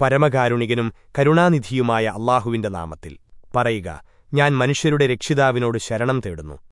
പരമകാരുണികനും കരുണാനിധിയുമായ അള്ളാഹുവിന്റെ നാമത്തിൽ പറയുക ഞാൻ മനുഷ്യരുടെ രക്ഷിതാവിനോട് ശരണം തേടുന്നു.